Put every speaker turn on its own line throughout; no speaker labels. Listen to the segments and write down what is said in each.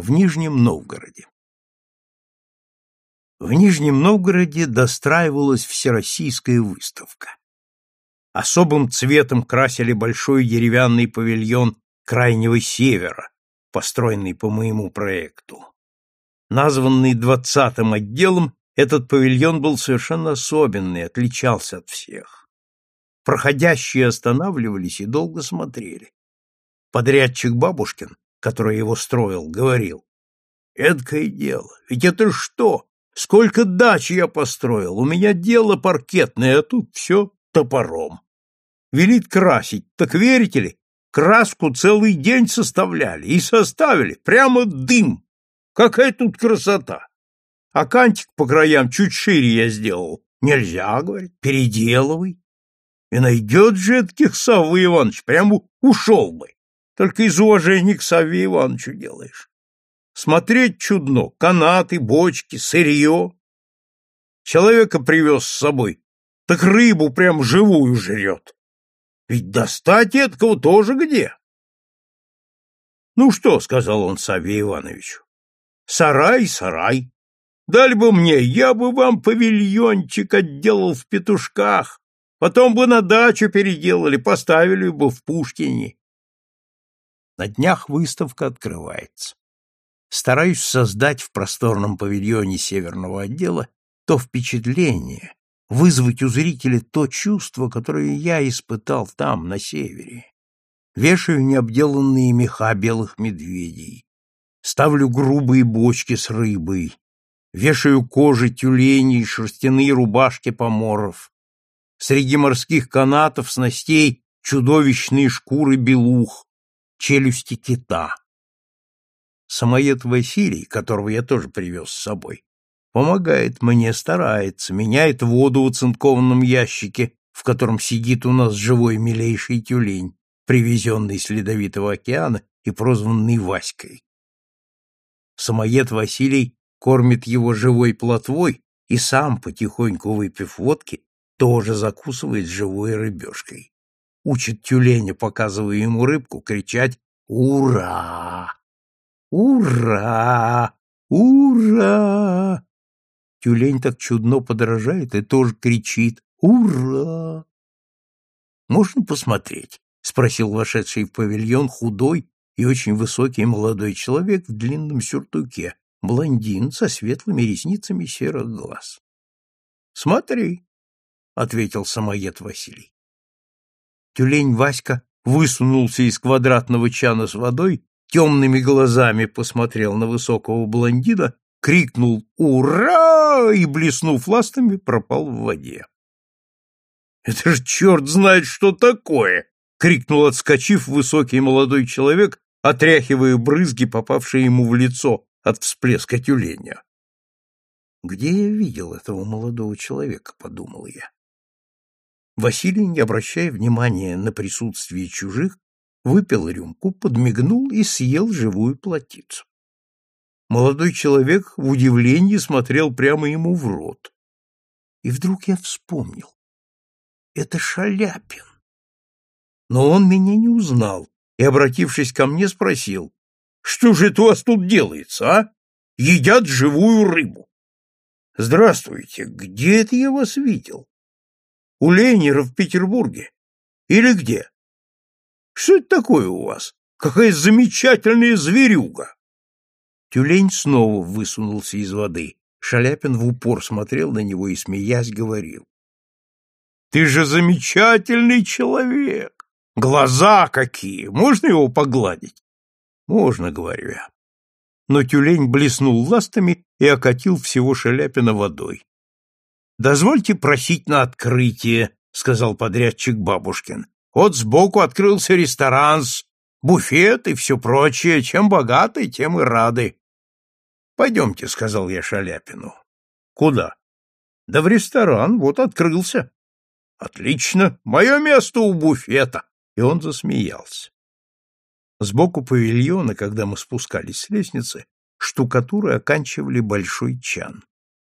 в Нижнем Новгороде. В Нижнем Новгороде достраивалась всероссийская выставка. Особым цветом красили большой деревянный павильон Крайнего Севера, построенный по моему проекту. Названный двадцатым отделом, этот павильон был совершенно особенный, отличался от всех. Проходящие останавливались и долго смотрели. Подрядчик Бабушкин, который его строил, говорил, «Эдкое дело, ведь это что? Сколько дач я построил, у меня дело паркетное, а тут все топором. Велит красить, так верите ли, краску целый день составляли и составили, прямо дым. Какая тут красота! А кантик по краям чуть шире я сделал. Нельзя, говорит, переделывай. И найдет же этих Савва Иванович, прямо ушел бы. Только из уважения к Савве Ивановичу делаешь. Смотреть чудно, канаты, бочки, сырье. Человека привез с собой, так рыбу прям живую жрет. Ведь достать этого тоже где? Ну что, — сказал он Савве Ивановичу, — сарай, сарай. Дали бы мне, я бы вам павильончик отделал в петушках, потом бы на дачу переделали, поставили бы в Пушкине. На днях выставка открывается. Стараюсь создать в просторном павильоне северного отдела то впечатление, вызвать у зрителя то чувство, которое я испытал там, на севере. Вешаю необделанные меха белых медведей, ставлю грубые бочки с рыбой, вешаю кожи тюленей, шерстяные рубашки поморов. Среди морских канатов, снастей чудовищные шкуры белух, челюсти кита. Самоед Василий, которого я тоже привез с собой, помогает мне, старается, меняет воду в оцинкованном ящике, в котором сидит у нас живой милейший тюлень, привезенный с Ледовитого океана и прозванный Васькой. Самоед Василий кормит его живой плотвой и сам, потихоньку выпив водки, тоже закусывает живой рыбешкой учит тюленя, показывая ему рыбку, кричать «Ура! Ура! Ура!» Тюлень так чудно подражает и тоже кричит «Ура!» «Можно посмотреть?» — спросил вошедший в павильон худой и очень высокий молодой человек в длинном сюртуке, блондин со светлыми ресницами серых глаз. «Смотри», — ответил самоед Василий. Тюлень Васька высунулся из квадратного чана с водой, темными глазами посмотрел на высокого блондина, крикнул «Ура!» и, блеснув ластами, пропал в воде. «Это ж черт знает, что такое!» — крикнул, отскочив, высокий молодой человек, отряхивая брызги, попавшие ему в лицо от всплеска тюленя. «Где я видел этого молодого человека?» — подумал я. Василий, не обращая внимания на присутствие чужих, выпил рюмку, подмигнул и съел живую плотицу. Молодой человек в удивлении смотрел прямо ему в рот. И вдруг я вспомнил. Это Шаляпин. Но он меня не узнал и, обратившись ко мне, спросил, «Что же это у вас тут делается, а? Едят живую рыбу». «Здравствуйте, где это я вас видел?» У Лейнера в Петербурге? Или где? Что это такое у вас? Какая замечательная зверюга!» Тюлень снова высунулся из воды. Шаляпин в упор смотрел на него и, смеясь, говорил. «Ты же замечательный человек! Глаза какие! Можно его погладить?» «Можно», — говорю я. Но тюлень блеснул ластами и окатил всего Шаляпина водой. Дозвольте просить на открытие, сказал подрядчик Бабушкин. Вот сбоку открылся ресторан с буфет и все прочее. Чем богаты, тем и рады. Пойдемте, сказал я Шаляпину. Куда? Да в ресторан, вот открылся. Отлично, мое место у буфета. И он засмеялся. Сбоку павильона, когда мы спускались с лестницы, штукатуры оканчивали большой чан.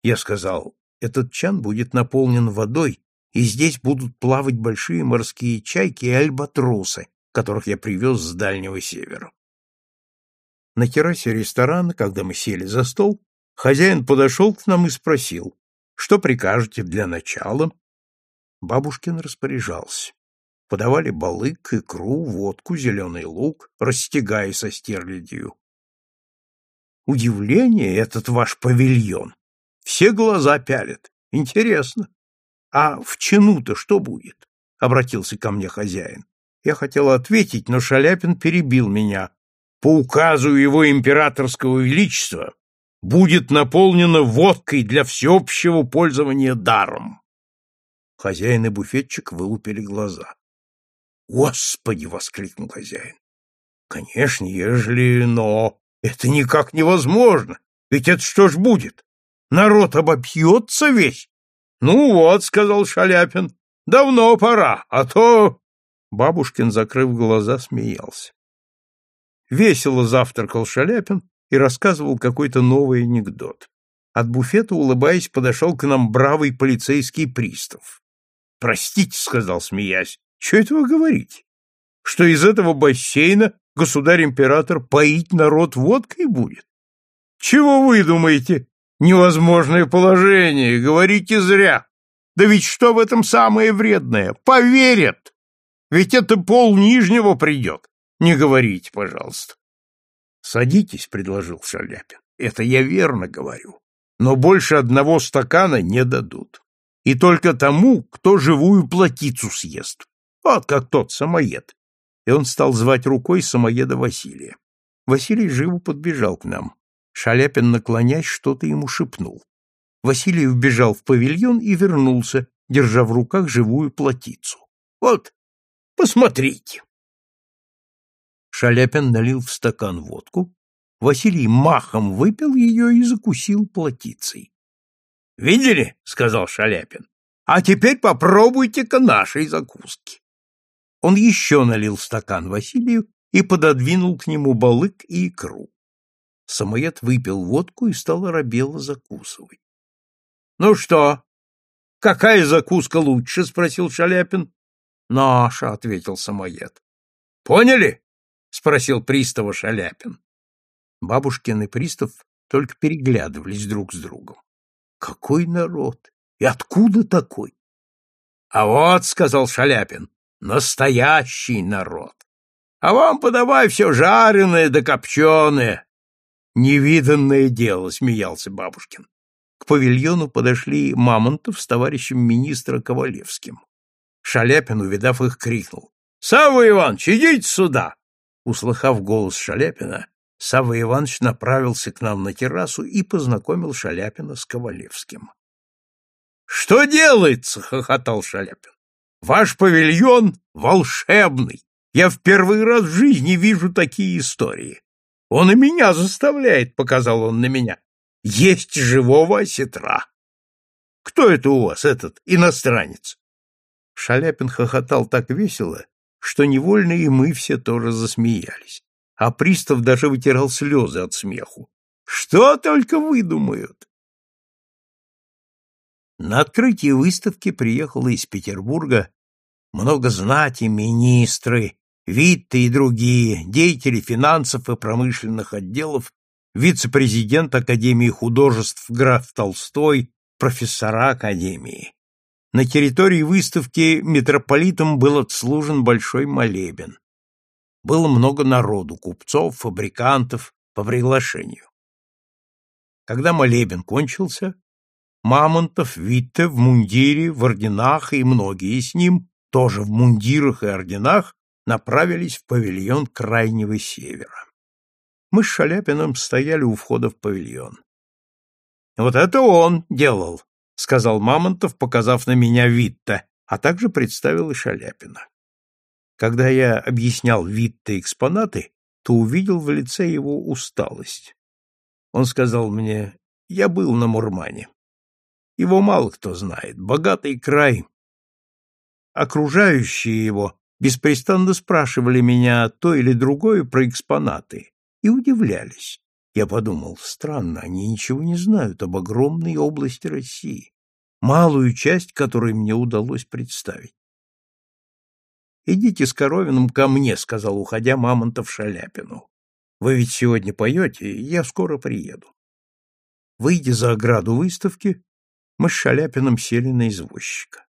Я сказал, этот чан будет наполнен водой, и здесь будут плавать большие морские чайки и альбатросы, которых я привез с Дальнего Севера. На террасе ресторана, когда мы сели за стол, хозяин подошел к нам и спросил, что прикажете для начала? Бабушкин распоряжался. Подавали балык, икру, водку, зеленый лук, растягая со стерлядью. Удивление этот ваш павильон. Все глаза пялят. Интересно. А в чину-то что будет? Обратился ко мне хозяин. Я хотел ответить, но Шаляпин перебил меня. По указу его императорского величества будет наполнено водкой для всеобщего пользования даром. Хозяин и буфетчик вылупили глаза. «Господи!» — воскликнул хозяин. «Конечно, ежели, но это никак невозможно. Ведь это что ж будет? Народ обопьется весь. Ну вот, — сказал Шаляпин, — давно пора, а то... Бабушкин, закрыв глаза, смеялся. Весело завтракал Шаляпин и рассказывал какой-то новый анекдот. От буфета, улыбаясь, подошел к нам бравый полицейский пристав. «Простите», — сказал, смеясь, — «что это вы говорите? Что из этого бассейна государь-император поить народ водкой будет? Чего вы думаете? Невозможное положение, говорите зря. Да ведь что в этом самое вредное? Поверят! Ведь это пол нижнего придет. Не говорите, пожалуйста. Садитесь, предложил Шаляпин. Это я верно говорю. Но больше одного стакана не дадут. И только тому, кто живую плотицу съест. Вот как тот самоед и он стал звать рукой самоеда Василия. Василий живо подбежал к нам. Шаляпин, наклонясь, что-то ему шепнул. Василий вбежал в павильон и вернулся, держа в руках живую плотицу. «Вот, посмотрите!» Шаляпин налил в стакан водку, Василий махом выпил ее и закусил плотицей. «Видели?» — сказал Шаляпин. «А теперь попробуйте-ка нашей закуски». Он еще налил стакан Василию и пододвинул к нему балык и икру. Самоед выпил водку и стал оробело закусывать. — Ну что, какая закуска лучше? — спросил Шаляпин. — Наша, — ответил самоед. — Поняли? — спросил пристава Шаляпин. Бабушкин и пристав только переглядывались друг с другом. Какой народ! И откуда такой? — А вот, — сказал Шаляпин, Настоящий народ. А вам подавай все жареное да копченое. Невиданное дело, смеялся Бабушкин. К павильону подошли Мамонтов с товарищем министра Ковалевским. Шаляпин, увидав их, крикнул. — Савва Иванович, идите сюда! Услыхав голос Шаляпина, Савва Иванович направился к нам на террасу и познакомил Шаляпина с Ковалевским. — Что делается? — хохотал Шаляпин. Ваш павильон волшебный. Я в первый раз в жизни вижу такие истории. Он и меня заставляет, показал он на меня. Есть живого осетра. Кто это у вас, этот иностранец? Шаляпин хохотал так весело, что невольно и мы все тоже засмеялись. А пристав даже вытирал слезы от смеху. Что только выдумают! На открытие выставки приехало из Петербурга много знати, министры, Витте и другие, деятели финансов и промышленных отделов, вице-президент Академии художеств граф Толстой, профессора Академии. На территории выставки митрополитом был отслужен большой молебен. Было много народу, купцов, фабрикантов, по приглашению. Когда молебен кончился, Мамонтов, Витте в мундире, в орденах и многие с ним, тоже в мундирах и орденах, направились в павильон Крайнего Севера. Мы с Шаляпиным стояли у входа в павильон. «Вот это он делал», — сказал Мамонтов, показав на меня Витте, а также представил и Шаляпина. Когда я объяснял Витте экспонаты, то увидел в лице его усталость. Он сказал мне, я был на Мурмане. Его мало кто знает. Богатый край. Окружающие его беспрестанно спрашивали меня то или другое про экспонаты и удивлялись. Я подумал, странно, они ничего не знают об огромной области России, малую часть которой мне удалось представить. «Идите с Коровиным ко мне», — сказал, уходя Мамонтов Шаляпину. Вы ведь сегодня поете, я скоро приеду. Выйдя за ограду выставки, мы с Шаляпиным сели на извозчика.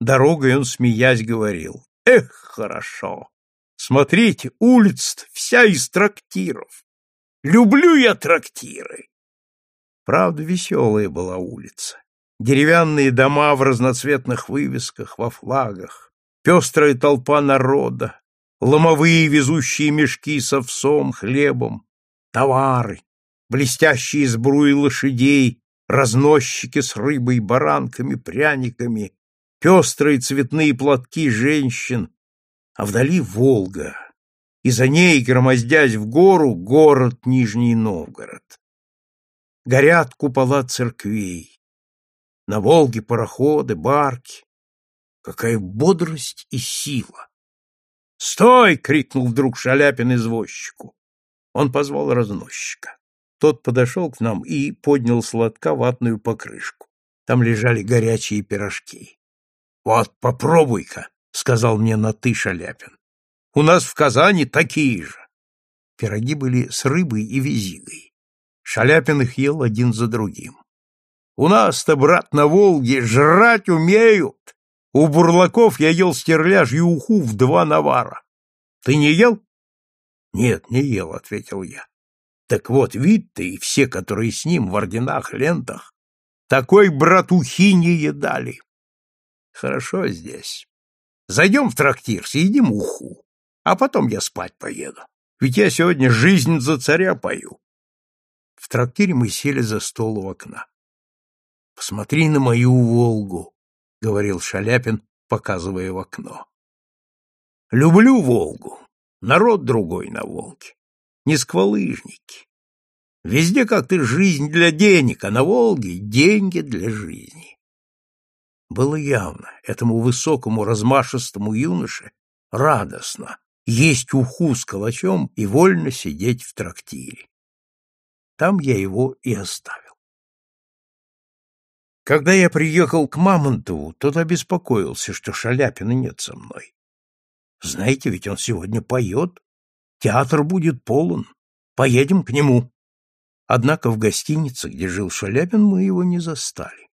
Дорогой он, смеясь, говорил, «Эх, хорошо! Смотрите, улица вся из трактиров. Люблю я трактиры!» Правда, веселая была улица. Деревянные дома в разноцветных вывесках, во флагах, пестрая толпа народа, ломовые везущие мешки с овсом, хлебом, товары, блестящие сбруи лошадей, разносчики с рыбой, баранками, пряниками, пестрые цветные платки женщин, а вдали Волга, и за ней, громоздясь в гору, город Нижний Новгород. Горят купола церквей, на Волге пароходы, барки. Какая бодрость и сила! «Стой!» — крикнул вдруг Шаляпин извозчику. Он позвал разносчика. Тот подошел к нам и поднял сладка ватную покрышку. Там лежали горячие пирожки. — Вот, попробуй-ка, — сказал мне на «ты» У нас в Казани такие же. Пироги были с рыбой и визигой. Шаляпин их ел один за другим. — У нас-то, брат, на Волге жрать умеют. У бурлаков я ел стерляжью уху в два навара. Ты не ел? — Нет, не ел, — ответил я. Так вот, вид-то и все, которые с ним в орденах, лентах, такой братухи не едали. Хорошо здесь. Зайдем в трактир, съедим уху, а потом я спать поеду. Ведь я сегодня жизнь за царя пою. В трактире мы сели за стол у окна. — Посмотри на мою Волгу, — говорил Шаляпин, показывая в окно. — Люблю Волгу. Народ другой на Волге не сквалыжники. Везде как-то жизнь для денег, а на Волге деньги для жизни. Было явно, этому высокому размашистому юноше радостно есть уху с калачом и вольно сидеть в трактире. Там я его и оставил. Когда я приехал к Мамонтову, тот обеспокоился, что Шаляпина нет со мной. Знаете, ведь он сегодня поет. Театр будет полон. Поедем к нему. Однако в гостинице, где жил Шаляпин, мы его не застали.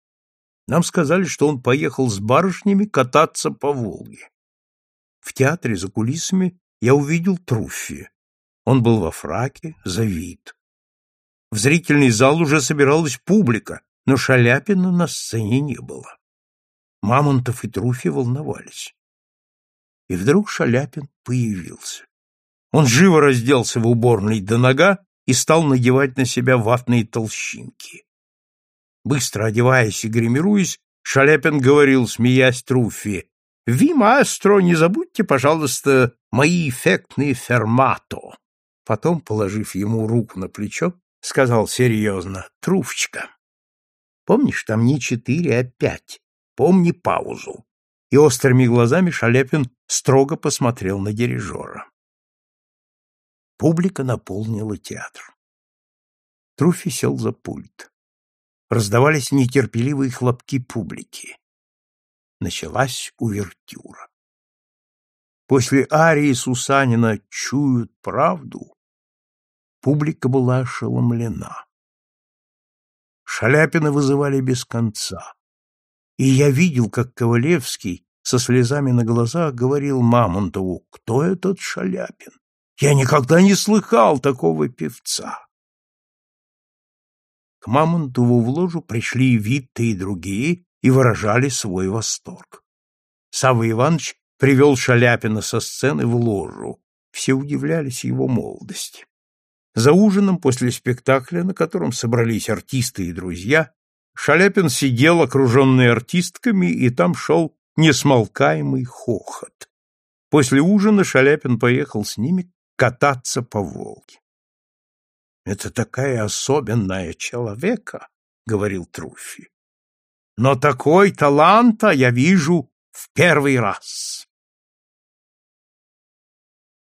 Нам сказали, что он поехал с барышнями кататься по Волге. В театре за кулисами я увидел Труффи. Он был во фраке, за вид. В зрительный зал уже собиралась публика, но Шаляпина на сцене не было. Мамонтов и Труфи волновались. И вдруг Шаляпин появился. Он живо разделся в уборной до нога и стал надевать на себя ватные толщинки. Быстро одеваясь и гримируясь, Шаляпин говорил, смеясь Труффи, «Ви, маэстро, не забудьте, пожалуйста, мои эффектные фермато». Потом, положив ему руку на плечо, сказал серьезно, «Труфчика, помнишь, там не четыре, а пять. Помни паузу». И острыми глазами Шаляпин строго посмотрел на дирижера. Публика наполнила театр. Труфи сел за пульт. Раздавались нетерпеливые хлопки публики. Началась увертюра. После арии Сусанина «Чуют правду» публика была ошеломлена. Шаляпина вызывали без конца. И я видел, как Ковалевский со слезами на глазах говорил Мамонтову, кто этот Шаляпин? Я никогда не слыхал такого певца. К Мамонтову в ложу пришли Витта и другие и выражали свой восторг. Савва Иванович привел Шаляпина со сцены в ложу. Все удивлялись его молодости. За ужином после спектакля, на котором собрались артисты и друзья, Шаляпин сидел, окруженный артистками, и там шел несмолкаемый хохот. После ужина Шаляпин поехал с ними кататься по Волге. Это такая особенная человека, говорил Труфи. Но такой таланта я вижу в первый раз.